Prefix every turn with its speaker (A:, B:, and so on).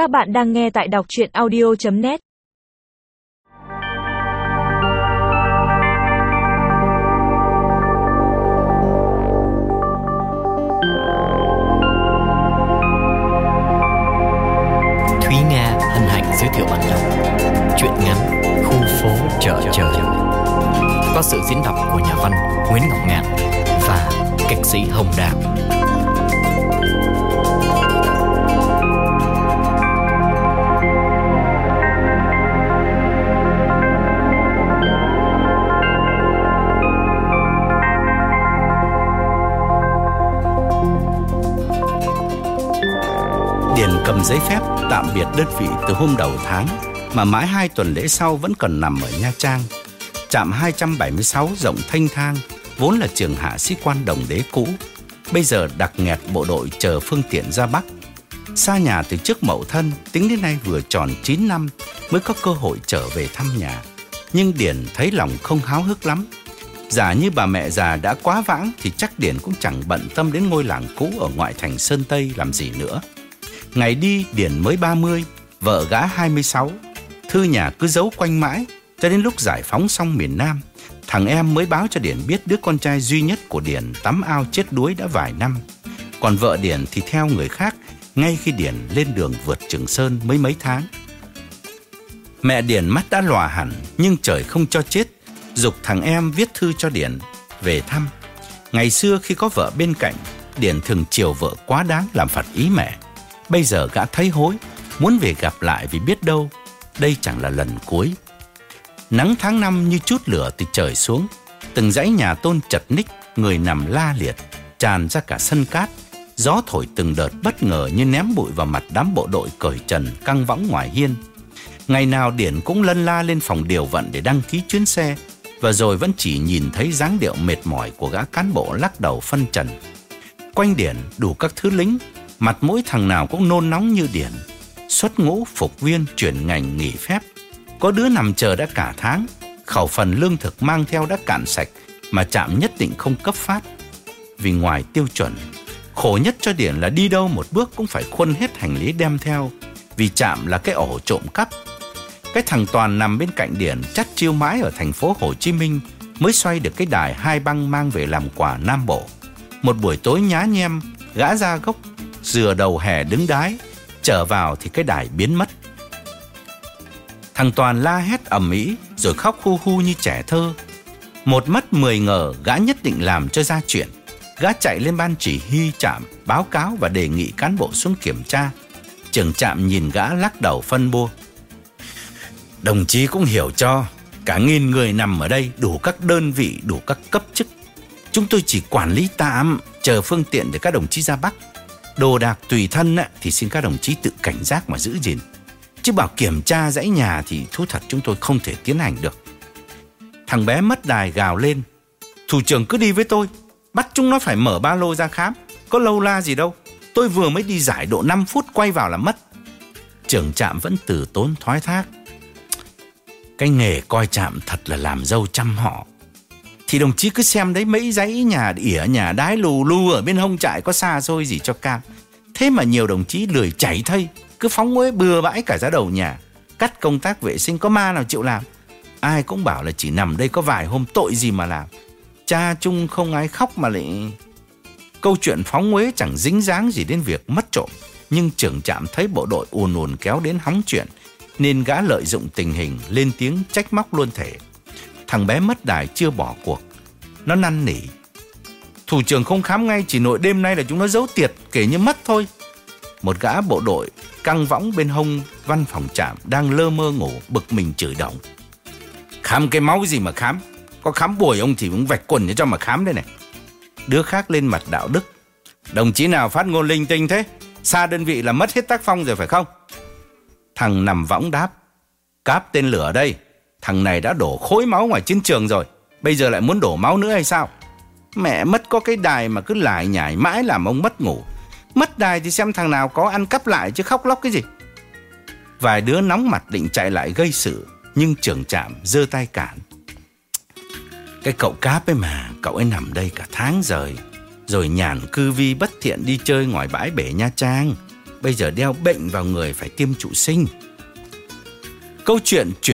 A: Các bạn đang nghe tại đọc chuyện audio.net
B: Thúy Nga hân hạnh giới thiệu bản đọc Chuyện ngắn Khu phố chợ trời Có sự diễn đọc của nhà văn Nguyễn Ngọc Ngạn Và kịch sĩ Hồng Đàm.
C: Điền cầm giấy phép tạm biệt đơn vị từ hôm đầu tháng mà mãi hai tuần lễ sau vẫn còn nằm ở Nha Trang. Trạm 276 rộng thanh thang, vốn là trường hạ sĩ quan đồng đế cũ, bây giờ đặc nghẹt bộ đội chờ phương tiện ra Bắc. Xa nhà từ trước mậu thân, tính đến nay vừa tròn 9 năm mới có cơ hội trở về thăm nhà. Nhưng Điền thấy lòng không háo hức lắm. Giả như bà mẹ già đã quá vãng thì chắc Điền cũng chẳng bận tâm đến ngôi làng cũ ở ngoại thành Sơn Tây làm gì nữa. Ngày đi điển mới 30, vợ gã 26. Thư nhà cứ giấu quanh mãi, cho đến lúc giải phóng xong miền Nam. Thằng em mới báo cho điển biết đứa con trai duy nhất của điển tắm ao chết đuối đã vài năm. Còn vợ điển thì theo người khác, ngay khi điển lên đường vượt Trường Sơn mới mấy tháng. Mẹ điển mắt đã lòa hẳn, nhưng trời không cho chết, dục thằng em viết thư cho điển về thăm. Ngày xưa khi có vợ bên cạnh, điển thường chiều vợ quá đáng làm phật ý mẹ. Bây giờ gã thấy hối, muốn về gặp lại vì biết đâu, đây chẳng là lần cuối. Nắng tháng năm như chút lửa từ trời xuống, từng dãy nhà tôn chật ních, người nằm la liệt, tràn ra cả sân cát. Gió thổi từng đợt bất ngờ như ném bụi vào mặt đám bộ đội cởi trần căng võng ngoài hiên. Ngày nào Điển cũng lân la lên phòng điều vận để đăng ký chuyến xe, và rồi vẫn chỉ nhìn thấy dáng điệu mệt mỏi của gã cán bộ lắc đầu phân trần. Quanh Điển đủ các thứ lính, mặt mũi thằng nào cũng nôn nóng như Điển. Xuất ngũ phục viên chuyển ngành nghỉ phép. Có đứa nằm chờ đã cả tháng, khẩu phần lương thực mang theo đã cạn sạch mà trạm nhất định không cấp phát. Vì ngoài tiêu chuẩn, khổ nhất cho Điển là đi đâu một bước cũng phải khuân hết hành lý đem theo, vì trạm là cái ổ trộm cắp. Cái thằng Toàn nằm bên cạnh Điển chắt chiêu mãi ở thành phố Hồ Chí Minh mới xoay được cái đài hai băng mang về làm quà Nam Bộ. Một buổi tối nhá nhem, gã ra gốc, dừa đầu hè đứng đái, trở vào thì cái đài biến mất. Thằng Toàn la hét ầm ĩ rồi khóc hu hu như trẻ thơ. Một mất mười ngờ gã nhất định làm cho ra chuyện. Gã chạy lên ban chỉ huy trạm báo cáo và đề nghị cán bộ xuống kiểm tra. Trưởng trạm nhìn gã lắc đầu phân bua. Đồng chí cũng hiểu cho, cả nghìn người nằm ở đây đủ các đơn vị, đủ các cấp chức. Chúng tôi chỉ quản lý tạm, chờ phương tiện để các đồng chí ra Bắc. Đồ đạc tùy thân á, thì xin các đồng chí tự cảnh giác mà giữ gìn. Chứ bảo kiểm tra dãy nhà thì thú thật chúng tôi không thể tiến hành được. Thằng bé mất đài gào lên. Thủ trưởng cứ đi với tôi, bắt chúng nó phải mở ba lô ra khám. Có lâu la gì đâu, tôi vừa mới đi giải độ 5 phút quay vào là mất. Trưởng trạm vẫn từ tốn thoái thác. Cái nghề coi trạm thật là làm dâu chăm họ. Thì đồng chí cứ xem đấy mấy dãy nhà ỉa nhà đái lù lù ở bên hông trại có xa xôi gì cho cam. Thế mà nhiều đồng chí lười chảy thây, cứ phóng uế bừa bãi cả ra đầu nhà. Cắt công tác vệ sinh có ma nào chịu làm. Ai cũng bảo là chỉ nằm đây có vài hôm tội gì mà làm. Cha chung không ai khóc mà lại... Câu chuyện phóng uế chẳng dính dáng gì đến việc mất trộm. Nhưng trưởng trạm thấy bộ đội ùn ùn kéo đến hóng chuyện nên gã lợi dụng tình hình lên tiếng trách móc luôn thể. Thằng bé mất đài chưa bỏ cuộc. Nó năn nỉ. Thủ trưởng không khám ngay, chỉ nội đêm nay là chúng nó giấu tiệt, kể như mất thôi. Một gã bộ đội căng võng bên hông văn phòng trạm đang lơ mơ ngủ, bực mình chửi động. Khám cái máu gì mà khám? Có khám buổi ông thì cũng vạch quần cho mà khám đây này. Đứa khác lên mặt đạo đức. Đồng chí nào phát ngôn linh tinh thế? Xa đơn vị là mất hết tác phong rồi phải không? Thằng nằm võng đáp. Cáp tên lửa đây. Thằng này đã đổ khối máu ngoài chiến trường rồi. Bây giờ lại muốn đổ máu nữa hay sao? Mẹ mất có cái đài mà cứ lải nhải mãi làm ông mất ngủ. Mất đài thì xem thằng nào có ăn cắp lại chứ khóc lóc cái gì. Vài đứa nóng mặt định chạy lại gây sự. Nhưng trưởng trạm giơ tay cản. Cái cậu cáp ấy mà, cậu ấy nằm đây cả tháng rồi. Rồi nhàn cư vi bất thiện đi chơi ngoài bãi bể Nha Trang. bây giờ đeo bệnh vào người phải tiêm trụ sinh. Câu chuyện chuyển